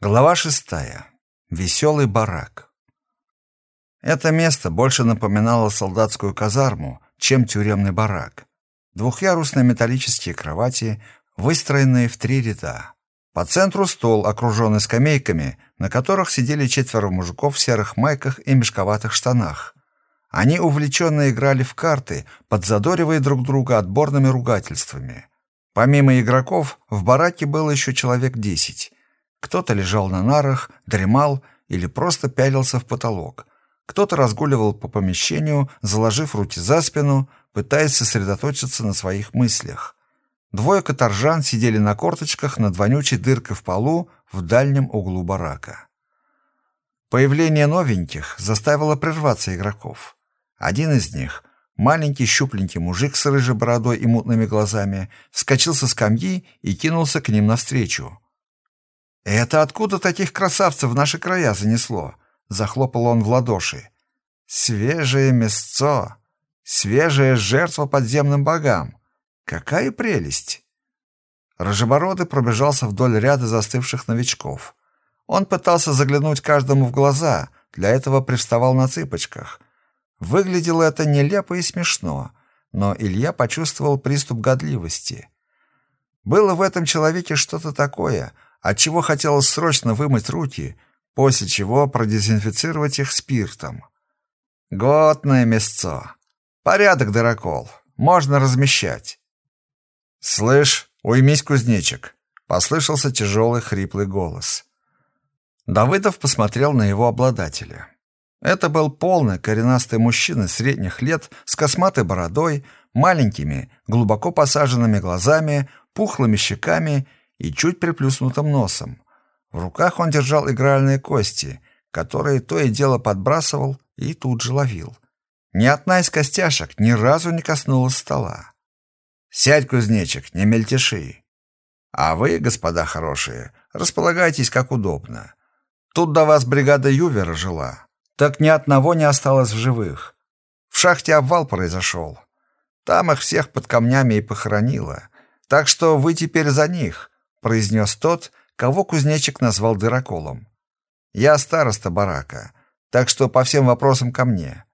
Глава шестая. Веселый барак. Это место больше напоминало солдатскую казарму, чем тюремный барак. Двухъярусные металлические кровати, выстроенные в три ряда. По центру стол, окруженный скамейками, на которых сидели четверо мужиков в серых майках и мешковатых штанах. Они увлеченно играли в карты, подзадоривая друг друга отборными ругательствами. Помимо игроков, в бараке было еще человек десять. Кто-то лежал на нарах, дремал или просто пялился в потолок. Кто-то разгуливал по помещению, заложив руки за спину, пытаясь сосредоточиться на своих мыслях. Двое каторжан сидели на корточках над вонючей дыркой в полу в дальнем углу барака. Появление новеньких заставило прерваться игроков. Один из них, маленький щупленький мужик с рыжей бородой и мутными глазами, вскочил со скамьи и кинулся к ним навстречу. «Это откуда таких красавцев в наши края занесло?» — захлопал он в ладоши. «Свежее мясцо! Свежая жертва подземным богам! Какая прелесть!» Рожебородый пробежался вдоль ряда застывших новичков. Он пытался заглянуть каждому в глаза, для этого привставал на цыпочках. Выглядело это нелепо и смешно, но Илья почувствовал приступ годливости. Было в этом человеке что-то такое — отчего хотелось срочно вымыть руки, после чего продезинфицировать их спиртом. Годное мясцо. Порядок, дырокол. Можно размещать. «Слышь, уймись, кузнечик!» — послышался тяжелый хриплый голос. Давыдов посмотрел на его обладателя. Это был полный коренастый мужчина средних лет с косматой бородой, маленькими, глубоко посаженными глазами, пухлыми щеками и чуть приплюснутым носом. В руках он держал игральные кости, которые то и дело подбрасывал и тут же ловил. Ни одна из костяшек ни разу не коснулась стола. «Сядь, кузнечик, не мельтеши. А вы, господа хорошие, располагайтесь как удобно. Тут до вас бригада Ювера жила, так ни одного не осталось в живых. В шахте обвал произошел. Там их всех под камнями и похоронило. Так что вы теперь за них, — произнес тот, кого кузнечик назвал дыроколом. «Я староста барака, так что по всем вопросам ко мне».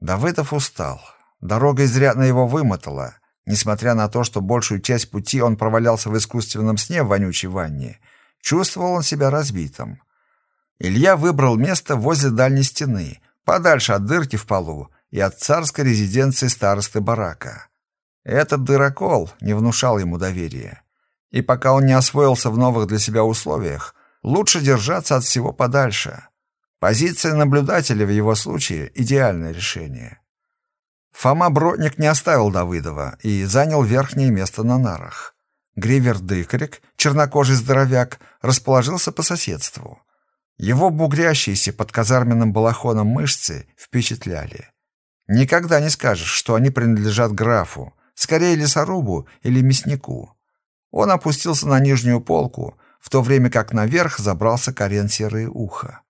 Давыдов устал. Дорога изрядно его вымотала. Несмотря на то, что большую часть пути он провалялся в искусственном сне в вонючей ванне, чувствовал он себя разбитым. Илья выбрал место возле дальней стены, подальше от дырки в полу и от царской резиденции старосты барака. Этот дырокол не внушал ему доверия и пока он не освоился в новых для себя условиях, лучше держаться от всего подальше. Позиция наблюдателя в его случае – идеальное решение. Фома Бродник не оставил Давыдова и занял верхнее место на нарах. Гривер Дыкрик, чернокожий здоровяк, расположился по соседству. Его бугрящиеся под казарменным балахоном мышцы впечатляли. Никогда не скажешь, что они принадлежат графу, скорее лесорубу или мяснику. Он опустился на нижнюю полку, в то время как наверх забрался корен серое ухо.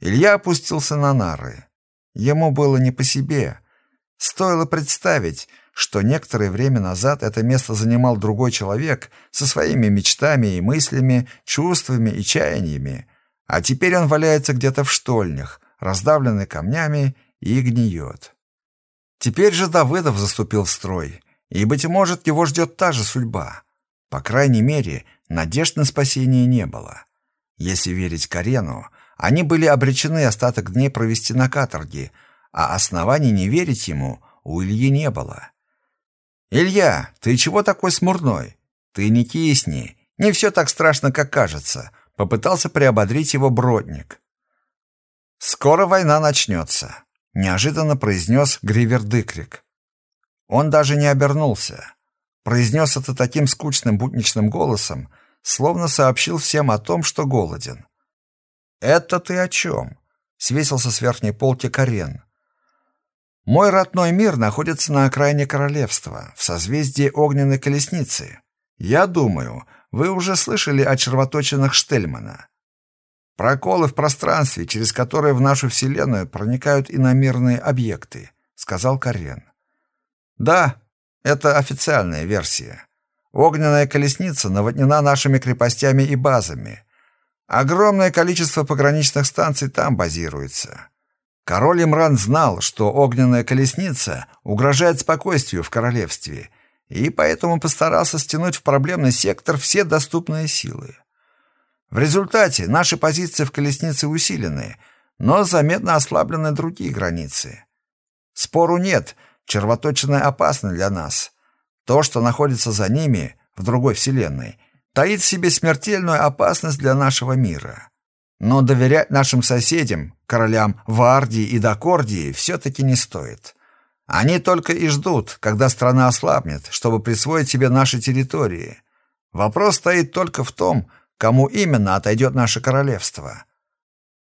Илья опустился на нары. Ему было не по себе. Стоило представить, что некоторое время назад это место занимал другой человек со своими мечтами и мыслями, чувствами и чаяниями, а теперь он валяется где-то в штольнях, раздавленный камнями и гниет. Теперь же Давыдов заступил в строй — и, быть может, его ждет та же судьба. По крайней мере, надежд на спасение не было. Если верить Карену, они были обречены остаток дней провести на каторге, а оснований не верить ему у Ильи не было. «Илья, ты чего такой смурной? Ты не кисни, не все так страшно, как кажется», — попытался приободрить его Бродник. «Скоро война начнется», — неожиданно произнес Гривер Дыкрик. Он даже не обернулся. Произнес это таким скучным будничным голосом, словно сообщил всем о том, что голоден. «Это ты о чем?» — свесился с верхней полки Карен. «Мой родной мир находится на окраине королевства, в созвездии огненной колесницы. Я думаю, вы уже слышали о червоточинах Штельмана. Проколы в пространстве, через которые в нашу Вселенную проникают иномерные объекты», — сказал Карен. Да, это официальная версия. Огненная колесница наводнена нашими крепостями и базами. Огромное количество пограничных станций там базируется. Король Имран знал, что огненная колесница угрожает спокойствию в королевстве, и поэтому постарался стянуть в проблемный сектор все доступные силы. В результате наши позиции в колеснице усилены, но заметно ослаблены другие границы. Спору нет, червоточины опасны для нас. То, что находится за ними, в другой вселенной, таит в себе смертельную опасность для нашего мира. Но доверять нашим соседям, королям Вардии и Дакордии, все-таки не стоит. Они только и ждут, когда страна ослабнет, чтобы присвоить себе наши территории. Вопрос стоит только в том, кому именно отойдет наше королевство.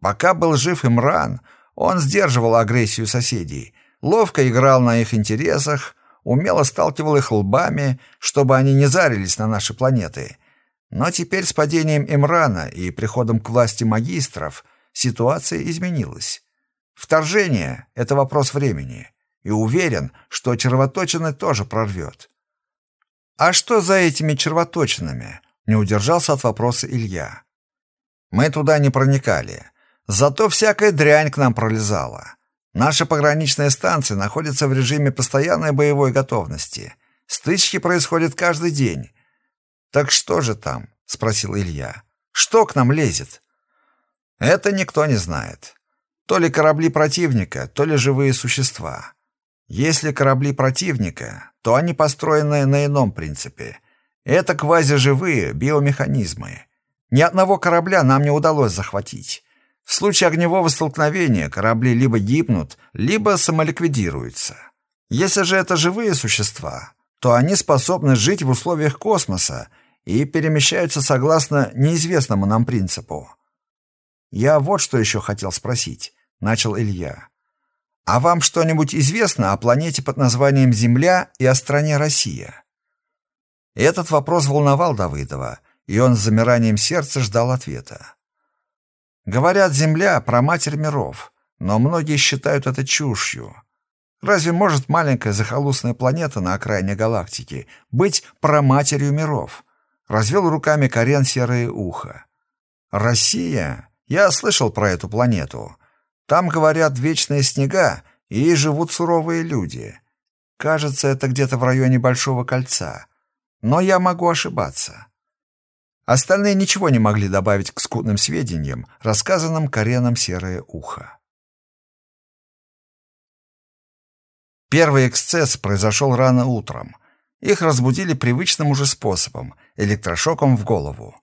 Пока был жив Имран, он сдерживал агрессию соседей, ловко играл на их интересах, умело сталкивал их лбами, чтобы они не зарились на наши планеты — но теперь с падением Имрана и приходом к власти магистров ситуация изменилась. Вторжение — это вопрос времени, и уверен, что червоточины тоже прорвет. «А что за этими червоточинами?» — не удержался от вопроса Илья. «Мы туда не проникали, зато всякая дрянь к нам пролезала. Наши пограничные станции находятся в режиме постоянной боевой готовности. Стычки происходят каждый день, «Так что же там?» — спросил Илья. «Что к нам лезет?» «Это никто не знает. То ли корабли противника, то ли живые существа. Если корабли противника, то они построены на ином принципе. Это квазиживые биомеханизмы. Ни одного корабля нам не удалось захватить. В случае огневого столкновения корабли либо гибнут, либо самоликвидируются. Если же это живые существа, то они способны жить в условиях космоса и перемещаются согласно неизвестному нам принципу. «Я вот что еще хотел спросить», — начал Илья. «А вам что-нибудь известно о планете под названием Земля и о стране Россия?» Этот вопрос волновал Давыдова, и он с замиранием сердца ждал ответа. Говорят, Земля — про матерь миров, но многие считают это чушью. Разве может маленькая захолустная планета на окраине галактики быть проматерью миров? Развел руками Карен серое ухо. «Россия? Я слышал про эту планету. Там, говорят, вечные снега, и живут суровые люди. Кажется, это где-то в районе Большого кольца. Но я могу ошибаться». Остальные ничего не могли добавить к скудным сведениям, рассказанным Кареном серое ухо. Первый эксцесс произошел рано утром. Их разбудили привычным уже способом — электрошоком в голову.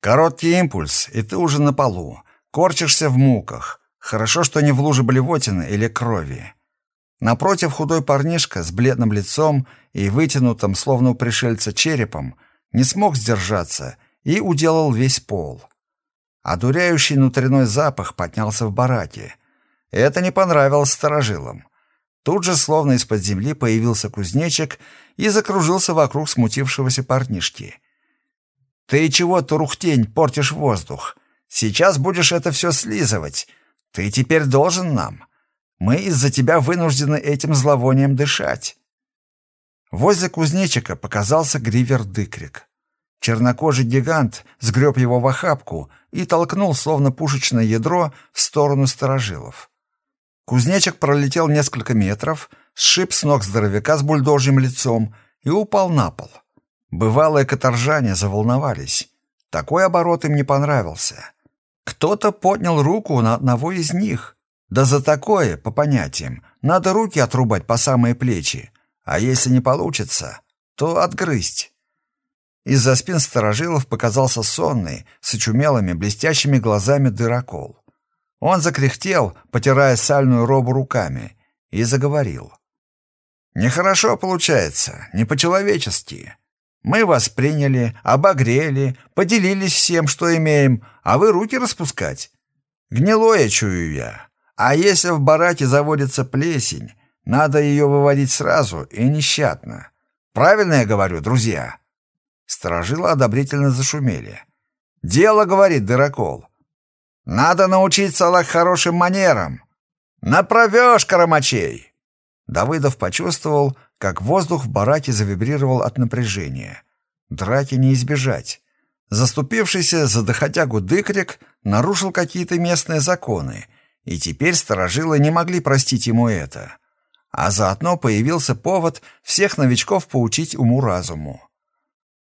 Короткий импульс, и ты уже на полу, корчишься в муках. Хорошо, что не в луже блевотины или крови. Напротив худой парнишка с бледным лицом и вытянутым, словно у пришельца, черепом, не смог сдержаться и уделал весь пол. Одуряющий внутренной запах поднялся в бараке. Это не понравилось старожилам. Тут же, словно из-под земли, появился кузнечик и закружился вокруг смутившегося парнишки. «Ты чего, турухтень, портишь воздух? Сейчас будешь это все слизывать. Ты теперь должен нам. Мы из-за тебя вынуждены этим зловонием дышать». Возле кузнечика показался Гривер-дыкрик. Чернокожий гигант сгреб его в охапку и толкнул, словно пушечное ядро, в сторону сторожилов. Кузнечик пролетел несколько метров, сшиб с ног здоровяка с бульдожьим лицом и упал на пол. Бывалые каторжане заволновались. Такой оборот им не понравился. Кто-то поднял руку на одного из них. Да за такое, по понятиям, надо руки отрубать по самые плечи, а если не получится, то отгрызть. Из-за спин сторожилов показался сонный, с очумелыми, блестящими глазами дырокол. Он закряхтел, потирая сальную робу руками, и заговорил. «Нехорошо получается, не по-человечески. Мы вас приняли, обогрели, поделились всем, что имеем, а вы руки распускать. Гнилое чую я. А если в бараке заводится плесень, надо ее выводить сразу и нещадно. Правильно я говорю, друзья?» Сторожилы одобрительно зашумели. «Дело, — говорит Дырокол, надо научить Салах хорошим манерам. Направешь, Карамачей!» Давыдов почувствовал, как воздух в бараке завибрировал от напряжения. Драки не избежать. Заступившийся за доходягу Дыкрик нарушил какие-то местные законы, и теперь сторожилы не могли простить ему это. А заодно появился повод всех новичков поучить уму-разуму.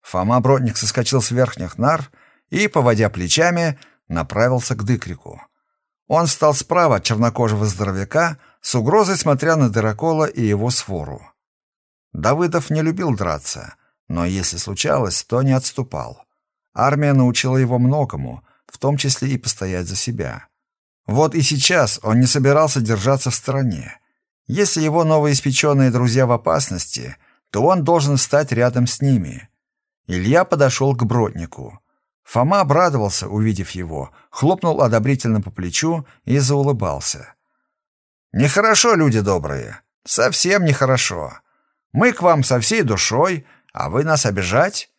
Фома Бродник соскочил с верхних нар и, поводя плечами, направился к Дыкрику. Он встал справа от чернокожего здоровяка, с угрозой смотря на Дырокола и его свору. Давыдов не любил драться, но если случалось, то не отступал. Армия научила его многому, в том числе и постоять за себя. Вот и сейчас он не собирался держаться в стороне. Если его новоиспеченные друзья в опасности, то он должен встать рядом с ними. Илья подошел к Броднику. Фома обрадовался, увидев его, хлопнул одобрительно по плечу и заулыбался. «Нехорошо, люди добрые, совсем нехорошо. Мы к вам со всей душой, а вы нас обижать?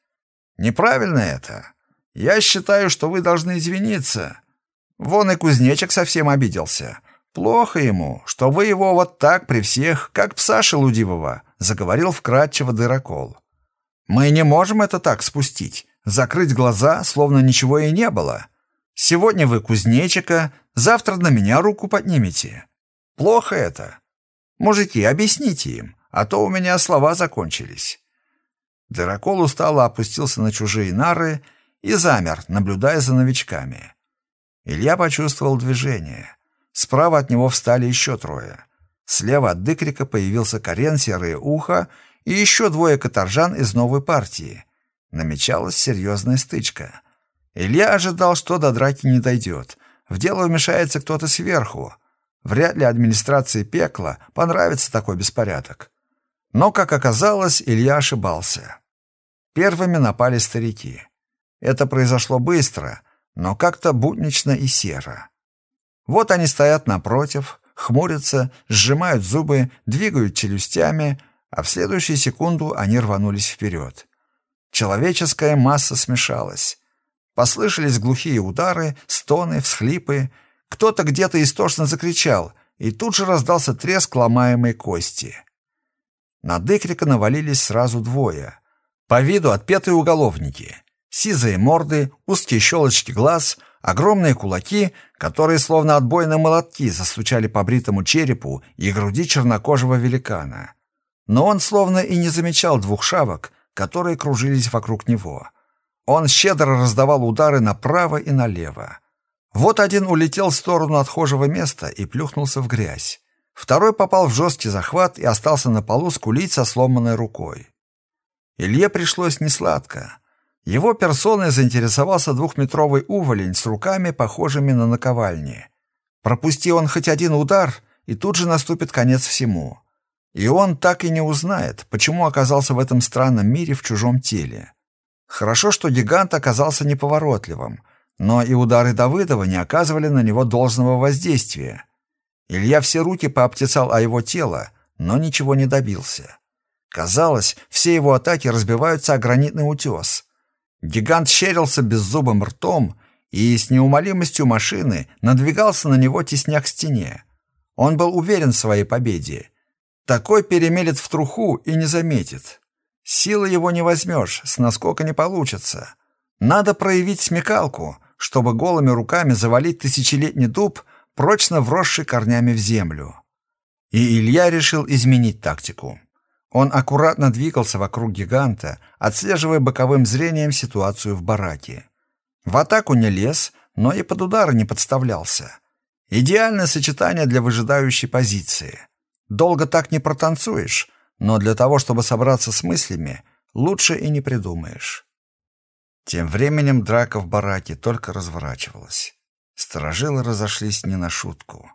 Неправильно это. Я считаю, что вы должны извиниться. Вон и кузнечик совсем обиделся. Плохо ему, что вы его вот так при всех, как пса шелудивого, заговорил вкратчиво дырокол. Мы не можем это так спустить, закрыть глаза, словно ничего и не было. Сегодня вы кузнечика, завтра на меня руку поднимете. Плохо это. Мужики, объясните им, а то у меня слова закончились. Дырокол устало опустился на чужие нары и замер, наблюдая за новичками. Илья почувствовал движение. Справа от него встали еще трое. Слева от Дыкрика появился Карен Серое Ухо и еще двое каторжан из новой партии. Намечалась серьезная стычка. Илья ожидал, что до драки не дойдет. В дело вмешается кто-то сверху. Вряд ли администрации пекла понравится такой беспорядок. Но, как оказалось, Илья ошибался. Первыми напали старики. Это произошло быстро, но как-то буднично и серо. Вот они стоят напротив, хмурятся, сжимают зубы, двигают челюстями, а в следующую секунду они рванулись вперед. Человеческая масса смешалась. Послышались глухие удары, стоны, всхлипы. Кто-то где-то истошно закричал, и тут же раздался треск ломаемой кости. На Декрика навалились сразу двое. По виду отпетые уголовники. Сизые морды, узкие щелочки глаз, огромные кулаки, которые словно отбойные молотки застучали по бритому черепу и груди чернокожего великана. Но он словно и не замечал двух шавок, которые кружились вокруг него. Он щедро раздавал удары направо и налево. Вот один улетел в сторону отхожего места и плюхнулся в грязь. Второй попал в жесткий захват и остался на полу скулить со сломанной рукой. Илье пришлось несладко. Его персоной заинтересовался двухметровый уволень с руками, похожими на наковальни. Пропусти он хоть один удар, и тут же наступит конец всему. И он так и не узнает, почему оказался в этом странном мире в чужом теле. Хорошо, что гигант оказался неповоротливым, но и удары Давыдова не оказывали на него должного воздействия. Илья все руки пообтесал о его тело, но ничего не добился. Казалось, все его атаки разбиваются о гранитный утес. Гигант щерился беззубым ртом и с неумолимостью машины надвигался на него тесня к стене. Он был уверен в своей победе. Такой перемелет в труху и не заметит. Силы его не возьмешь, с наскока не получится. Надо проявить смекалку, чтобы голыми руками завалить тысячелетний дуб, прочно вросший корнями в землю. И Илья решил изменить тактику. Он аккуратно двигался вокруг гиганта, отслеживая боковым зрением ситуацию в бараке. В атаку не лез, но и под удары не подставлялся. Идеальное сочетание для выжидающей позиции. Долго так не протанцуешь, но для того, чтобы собраться с мыслями, лучше и не придумаешь. Тем временем драка в бараке только разворачивалась. Сторожилы разошлись не на шутку.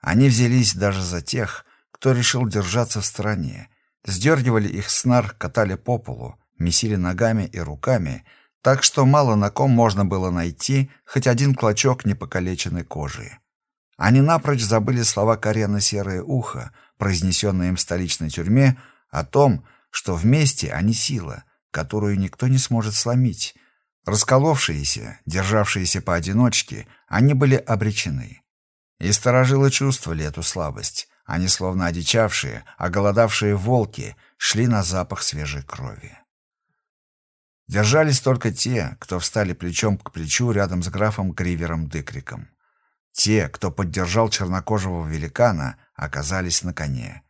Они взялись даже за тех, кто решил держаться в стороне, Сдергивали их с нар, катали по полу, месили ногами и руками, так что мало на ком можно было найти хоть один клочок непокалеченной кожи. Они напрочь забыли слова Карена «Серое ухо», произнесенные им в столичной тюрьме, о том, что вместе они сила, которую никто не сможет сломить. Расколовшиеся, державшиеся поодиночке, они были обречены. И сторожилы чувствовали эту слабость, они, словно одичавшие, оголодавшие волки, шли на запах свежей крови. Держались только те, кто встали плечом к плечу рядом с графом Гривером Дыкриком. Те, кто поддержал чернокожего великана, оказались на коне.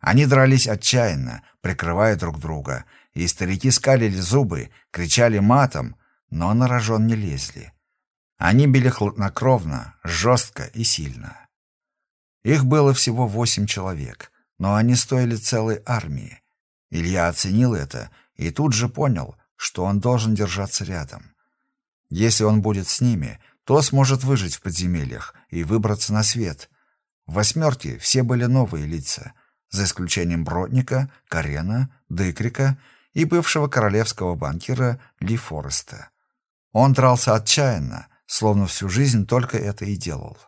Они дрались отчаянно, прикрывая друг друга, и старики скалили зубы, кричали матом, но на рожон не лезли. Они били хладнокровно, жестко и сильно. Их было всего восемь человек, но они стоили целой армии. Илья оценил это и тут же понял, что он должен держаться рядом. Если он будет с ними, то сможет выжить в подземельях и выбраться на свет. В «восьмерке» все были новые лица, за исключением Бродника, Карена, Дыкрика и бывшего королевского банкира Ли Фореста. Он дрался отчаянно, словно всю жизнь только это и делал.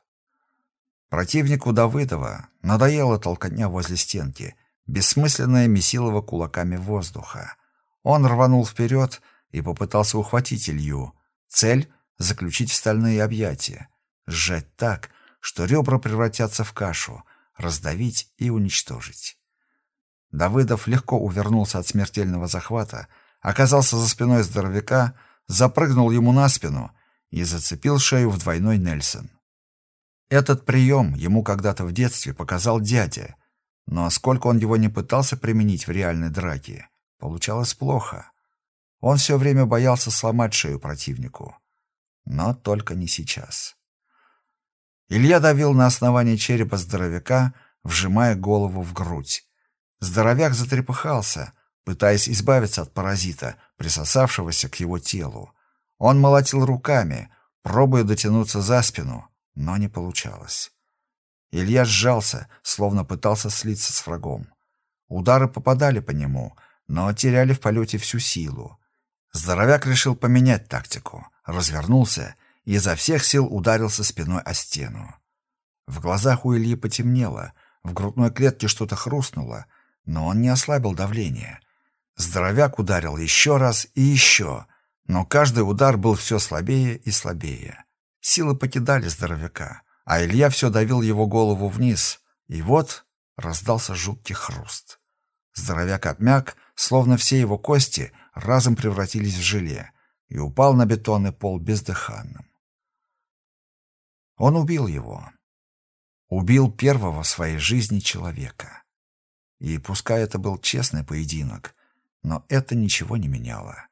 Противнику Давыдова надоела толкотня возле стенки, бессмысленная месилова кулаками воздуха. Он рванул вперед и попытался ухватить Илью. Цель — заключить в стальные объятия, сжать так, что ребра превратятся в кашу, раздавить и уничтожить. Давыдов легко увернулся от смертельного захвата, оказался за спиной здоровяка, запрыгнул ему на спину и зацепил шею в двойной Нельсон. Этот прием ему когда-то в детстве показал дядя, но сколько он его не пытался применить в реальной драке, получалось плохо. Он все время боялся сломать шею противнику. Но только не сейчас. Илья давил на основание черепа здоровяка, вжимая голову в грудь. Здоровяк затрепыхался, пытаясь избавиться от паразита, присосавшегося к его телу. Он молотил руками, пробуя дотянуться за спину, но не получалось. Илья сжался, словно пытался слиться с врагом. Удары попадали по нему, но теряли в полете всю силу. Здоровяк решил поменять тактику, развернулся и изо всех сил ударился спиной о стену. В глазах у Ильи потемнело, в грудной клетке что-то хрустнуло, но он не ослабил давление. Здоровяк ударил еще раз и еще, но каждый удар был все слабее и слабее. Силы покидали здоровяка, а Илья все давил его голову вниз, и вот раздался жуткий хруст. Здоровяк обмяк, словно все его кости разом превратились в желе, и упал на бетонный пол бездыханным. Он убил его. Убил первого в своей жизни человека. И пускай это был честный поединок, но это ничего не меняло.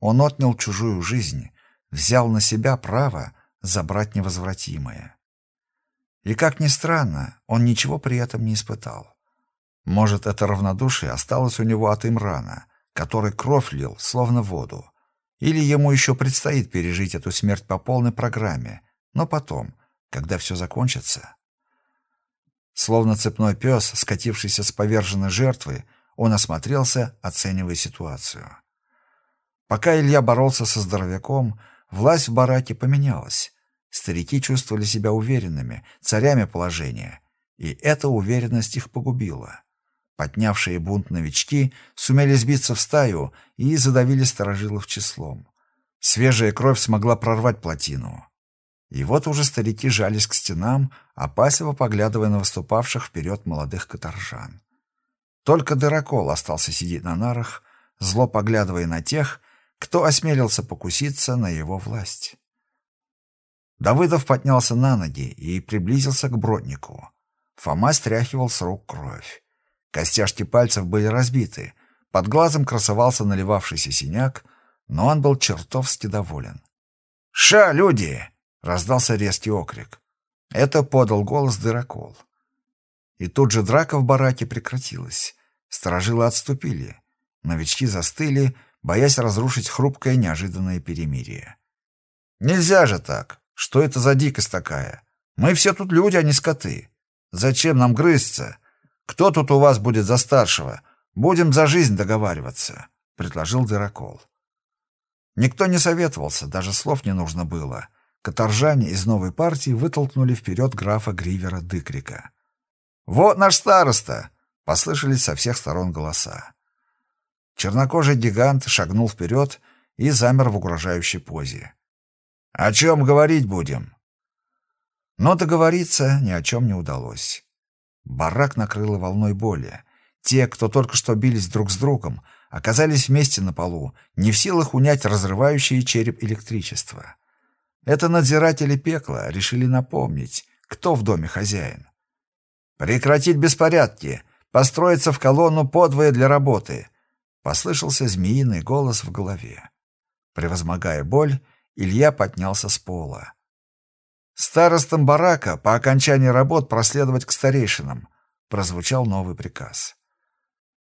Он отнял чужую жизнь, взял на себя право забрать невозвратимое. И, как ни странно, он ничего при этом не испытал. Может, это равнодушие осталось у него от Имрана, который кровь лил, словно воду. Или ему еще предстоит пережить эту смерть по полной программе, но потом, когда все закончится. Словно цепной пес, скатившийся с поверженной жертвы, он осмотрелся, оценивая ситуацию. Пока Илья боролся со здоровяком, власть в бараке поменялась. Старики чувствовали себя уверенными, царями положения, и эта уверенность их погубила. Поднявшие бунт новички сумели сбиться в стаю и задавили сторожилов числом. Свежая кровь смогла прорвать плотину. И вот уже старики жались к стенам, опасливо поглядывая на выступавших вперед молодых каторжан. Только Дырокол остался сидеть на нарах, зло поглядывая на тех, кто осмелился покуситься на его власть. Давыдов поднялся на ноги и приблизился к броднику. Фома стряхивал с рук кровь. Костяшки пальцев были разбиты, под глазом красовался наливавшийся синяк, но он был чертовски доволен. «Ша, люди!» — раздался резкий окрик. Это подал голос дырокол. И тут же драка в бараке прекратилась. Сторожилы отступили. Новички застыли, боясь разрушить хрупкое неожиданное перемирие. «Нельзя же так!» Что это за дикость такая? Мы все тут люди, а не скоты. Зачем нам грызться? Кто тут у вас будет за старшего? Будем за жизнь договариваться, — предложил Дырокол. Никто не советовался, даже слов не нужно было. Каторжане из новой партии вытолкнули вперед графа Гривера Дыкрика. «Вот наш староста!» — послышались со всех сторон голоса. Чернокожий гигант шагнул вперед и замер в угрожающей позе. О чем говорить будем? Но договориться ни о чем не удалось. Барак накрыло волной боли. Те, кто только что бились друг с другом, оказались вместе на полу, не в силах унять разрывающее череп электричество. Это надзиратели пекла решили напомнить, кто в доме хозяин. «Прекратить беспорядки! Построиться в колонну подвое для работы!» Послышался змеиный голос в голове. Превозмогая боль, Илья поднялся с пола. «Старостам барака по окончании работ проследовать к старейшинам», прозвучал новый приказ.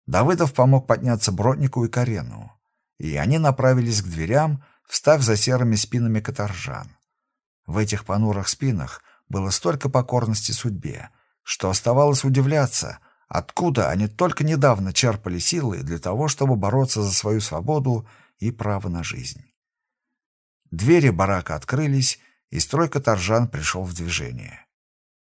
Давыдов помог подняться Броднику и Карену, и они направились к дверям, встав за серыми спинами каторжан. В этих понурых спинах было столько покорности судьбе, что оставалось удивляться, откуда они только недавно черпали силы для того, чтобы бороться за свою свободу и право на жизнь. Двери барака открылись, и строй каторжан пришел в движение.